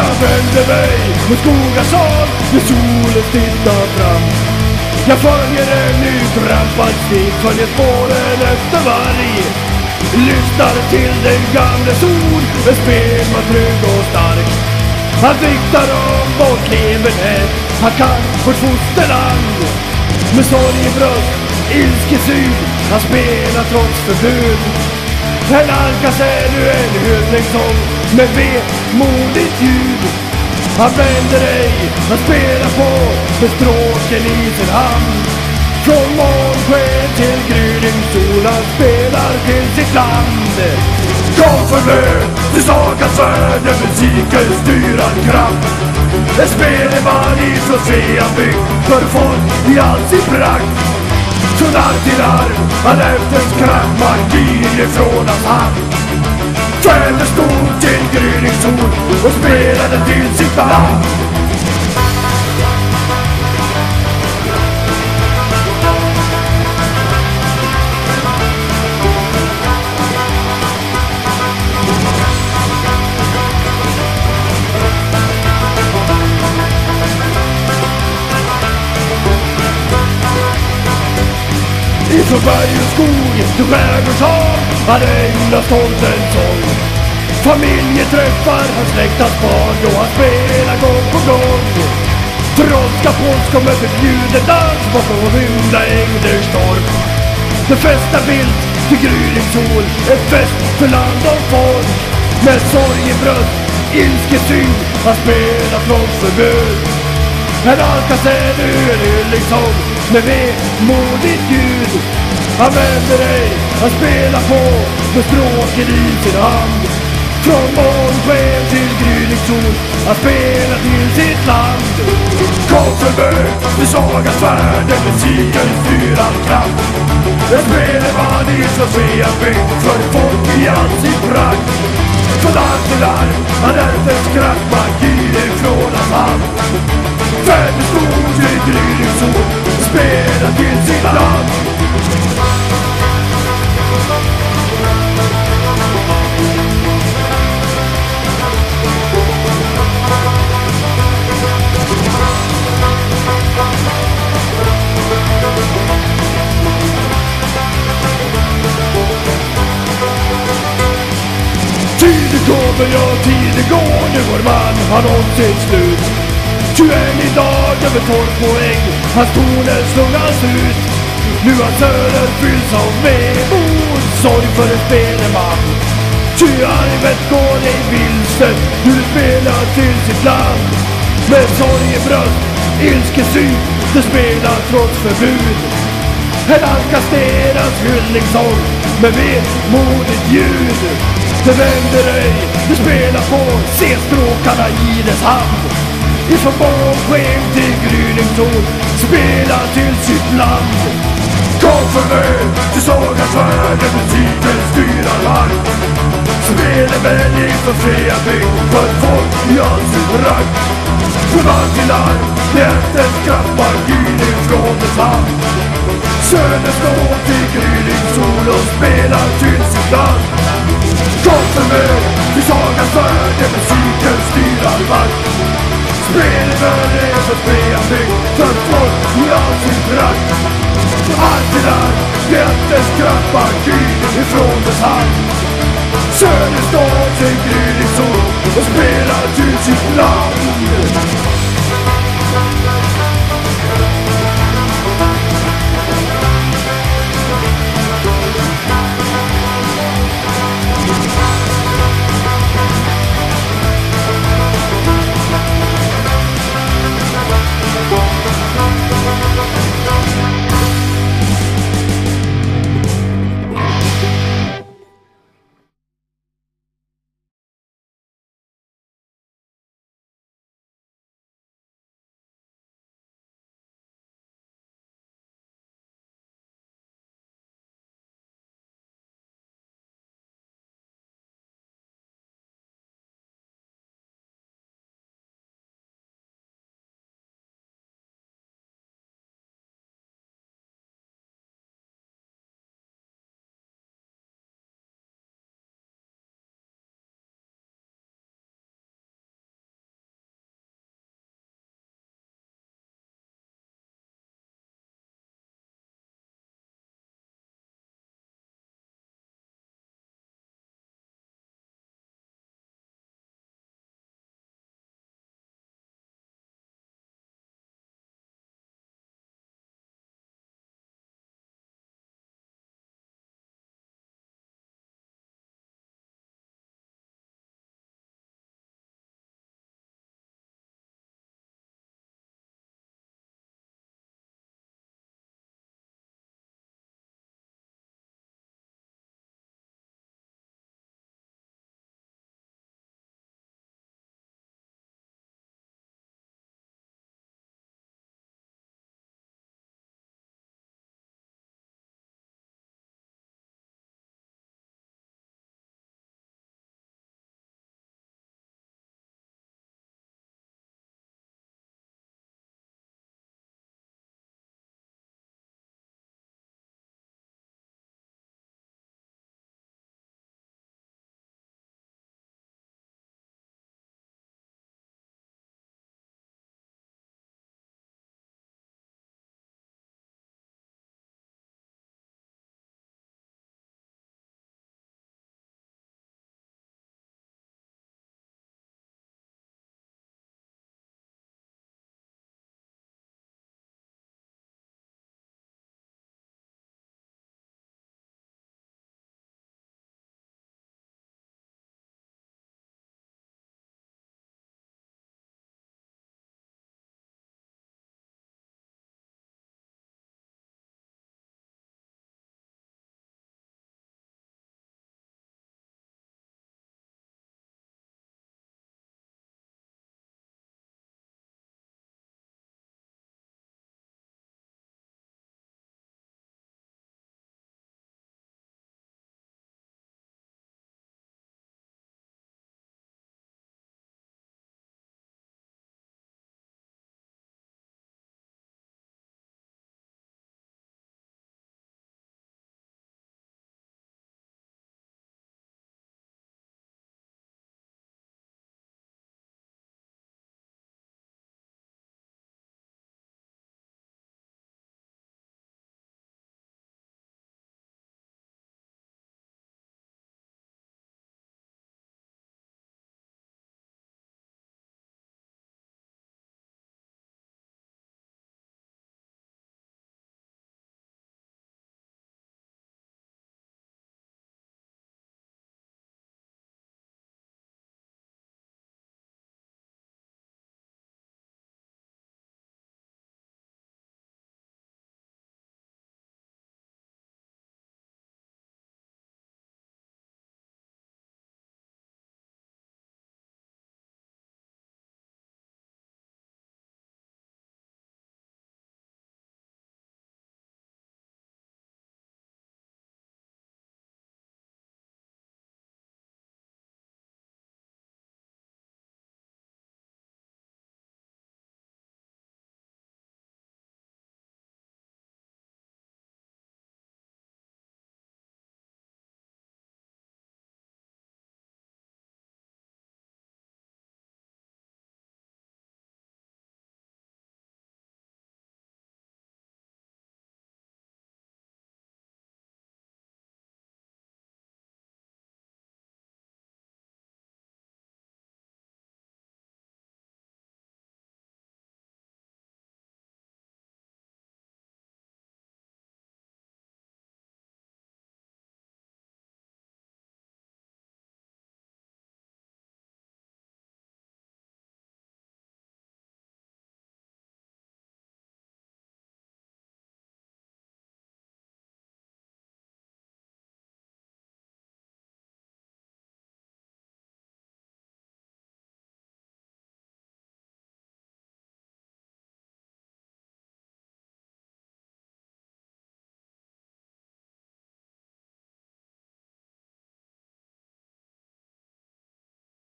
Jag vänder mig mot Skogarsson när solen tittar fram. Jag följer en ny trampad stig, följer spåren efter varg. Lyssnar till den gamles ord, en spelman trygg och stark. Han diktar om vårt leverne, han kan vårt fosterland. Med sorg i bröst, ilskesyn, han spelar trots förbud. Han alkas är nu en hyllningssång med vemodigt ljud. Han vänder ej, han spelar på med stråken i sin hand. Från månsken till gryning han spelar till sitt land. Kom för mig till sagans värld där musiken styr all kraft. En spelman ifrån Sveabyggd för folk i all sin prakt. Från arv till arv, Han efters kraft, martyr ifrån hans hand. Kväller stod till gryningssol och spelade till sitt land. Ifrån berg och skog till skärgårdshav Han ägnar stoltens sång Familjeträffar, han släktas barn då han spelar gång på gång. Trolska polsk med förbjuden dans bakom rymda ängders storm. Det festar vilt till gryning sol, en fest för land och folk. Med sorg i bröst, ilskesyn, han spelar trots förbud En alkas är nu en sång med vemodigt ljud. Han vänder ej, han spelar på med stråken i sin hand. Från månsken till gryningssol, han spela till sitt land. Kom för mig till sagans värld där musiken kraft En spelman ifrån Sveabyggd för folk i all sin prakt Från arv till arv, han ärvt kraft, magin ifrån hans hand. Vänder skog till gryningssol, spelar till sitt land. Kom till slut. Ty än idag över tolv poäng, hans toner slungas ut Nu har Söder fylls av vemod, sorg för en speleman Ty arvet går ej vilse, hur spelar till sitt land. Med sorg i bröst, ilskesyn, det spelar trots förbud. Här ankasteras hyllningssång. Med vemodigt ljud. Det vänder ej, du spelar på, se stråkarna i dess hand. Ifrån månsken till gryningssol, spela till sitt land. Kom för mig till sagans värld där musiken styr all mark. Spelemän fria bygd, för folk i all sin rang. Från arv till arv, hjärtens kraft, magin dess hand. Söder står till gryningssol och spelar till sitt land Kom för mig. Till sagans värld där musiken styr all makt är för Sveabyggd för folk i all sin prakt. Allt det där, hjältens kraft, glider ifrån dess hand. Söder står till gryningssol och spelar till sitt land